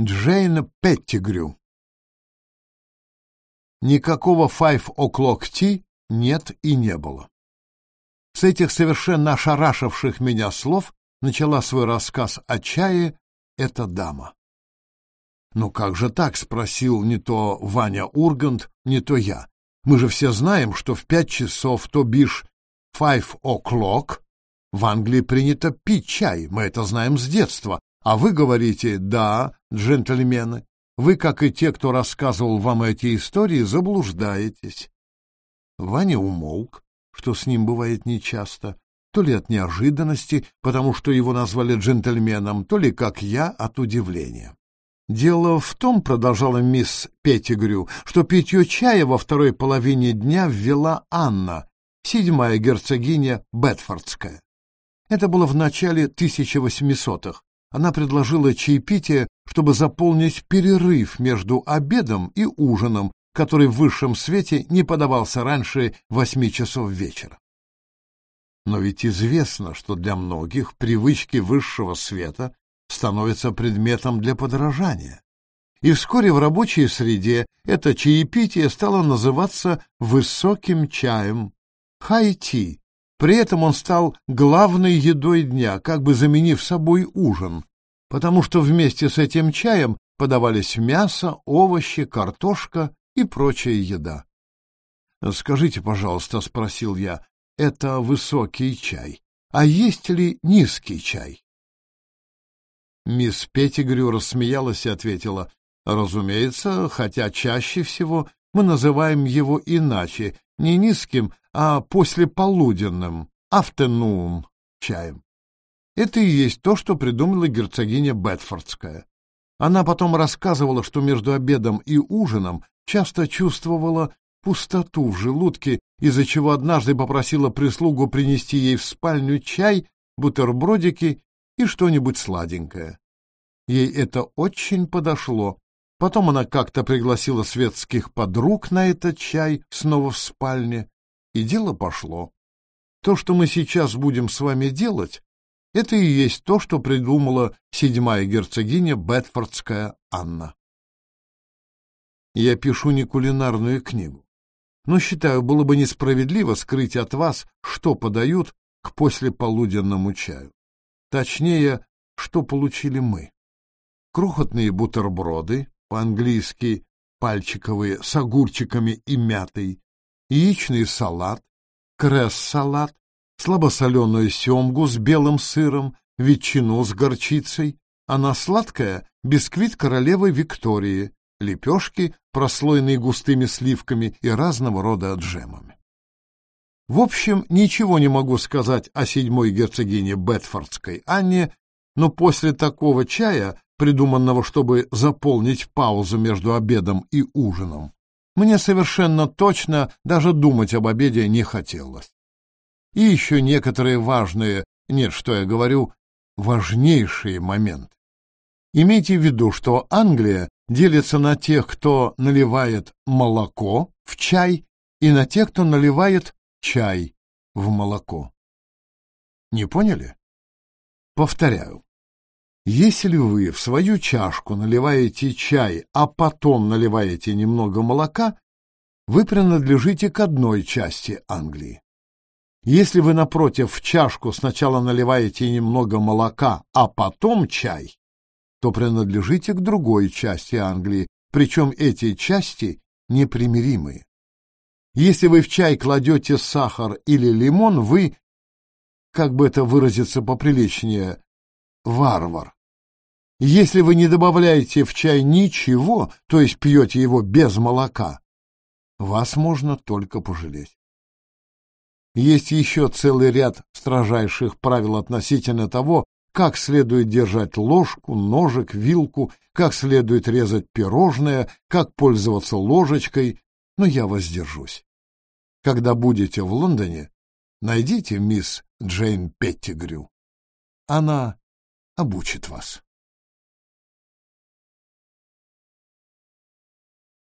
Джейн Петтигрю. Никакого five o'clock tea нет и не было. С этих совершенно ошарашивших меня слов начала свой рассказ о чае эта дама. «Ну как же так?» — спросил не то Ваня Ургант, не то я. «Мы же все знаем, что в пять часов, то бишь five o'clock, в Англии принято пить чай, мы это знаем с детства, а вы говорите «да, джентльмены». Вы, как и те, кто рассказывал вам эти истории, заблуждаетесь. Ваня умолк, что с ним бывает нечасто, то ли от неожиданности, потому что его назвали джентльменом, то ли, как я, от удивления. Дело в том, продолжала мисс Петтигрю, что питье чая во второй половине дня ввела Анна, седьмая герцогиня Бетфордская. Это было в начале 1800-х. Она предложила чаепитие, чтобы заполнить перерыв между обедом и ужином, который в высшем свете не подавался раньше восьми часов вечера. Но ведь известно, что для многих привычки высшего света становятся предметом для подражания. И вскоре в рабочей среде это чаепитие стало называться высоким чаем, хай-ти, при этом он стал главной едой дня, как бы заменив собой ужин, потому что вместе с этим чаем подавались мясо, овощи, картошка и прочая еда. «Скажите, пожалуйста», — спросил я, — «это высокий чай, а есть ли низкий чай?» Мисс Петтигрю рассмеялась и ответила, «Разумеется, хотя чаще всего мы называем его иначе, не низким, а послеполуденным, afternoon чаем. Это и есть то, что придумала герцогиня Бетфордская. Она потом рассказывала, что между обедом и ужином часто чувствовала пустоту в желудке, из-за чего однажды попросила прислугу принести ей в спальню чай, бутербродики и что-нибудь сладенькое. Ей это очень подошло. Потом она как-то пригласила светских подруг на этот чай снова в спальне, и дело пошло. То, что мы сейчас будем с вами делать, это и есть то, что придумала седьмая герцогиня Бетфордская Анна. Я пишу не кулинарную книгу, но считаю, было бы несправедливо скрыть от вас, что подают к послеполуденному чаю. Точнее, что получили мы. Крохотные бутерброды, по-английски пальчиковые, с огурчиками и мятой, яичный салат, кресс-салат, слабосоленую семгу с белым сыром, ветчину с горчицей, а на сладкое — бисквит королевы Виктории, лепешки, прослоенные густыми сливками и разного рода джемами. В общем, ничего не могу сказать о седьмой герцогине Бетфордской Анне, но после такого чая, придуманного, чтобы заполнить паузу между обедом и ужином, мне совершенно точно даже думать об обеде не хотелось. И еще некоторые важные, нет, что я говорю, важнейшие моменты. Имейте в виду, что Англия делится на тех, кто наливает молоко в чай, и на тех, кто наливает чай в молоко. Не поняли? Повторяю. Если вы в свою чашку наливаете чай, а потом наливаете немного молока, вы принадлежите к одной части Англии. Если вы, напротив, в чашку сначала наливаете немного молока, а потом чай, то принадлежите к другой части Англии, причем эти части непримиримые. Если вы в чай кладете сахар или лимон, вы, как бы это выразиться поприличнее, варвар. Если вы не добавляете в чай ничего, то есть пьете его без молока, вас можно только пожалеть. Есть еще целый ряд строжайших правил относительно того, как следует держать ложку, ножик, вилку, как следует резать пирожное, как пользоваться ложечкой, но я воздержусь. Когда будете в Лондоне, найдите мисс Джейн Петтигрю. Она обучит вас.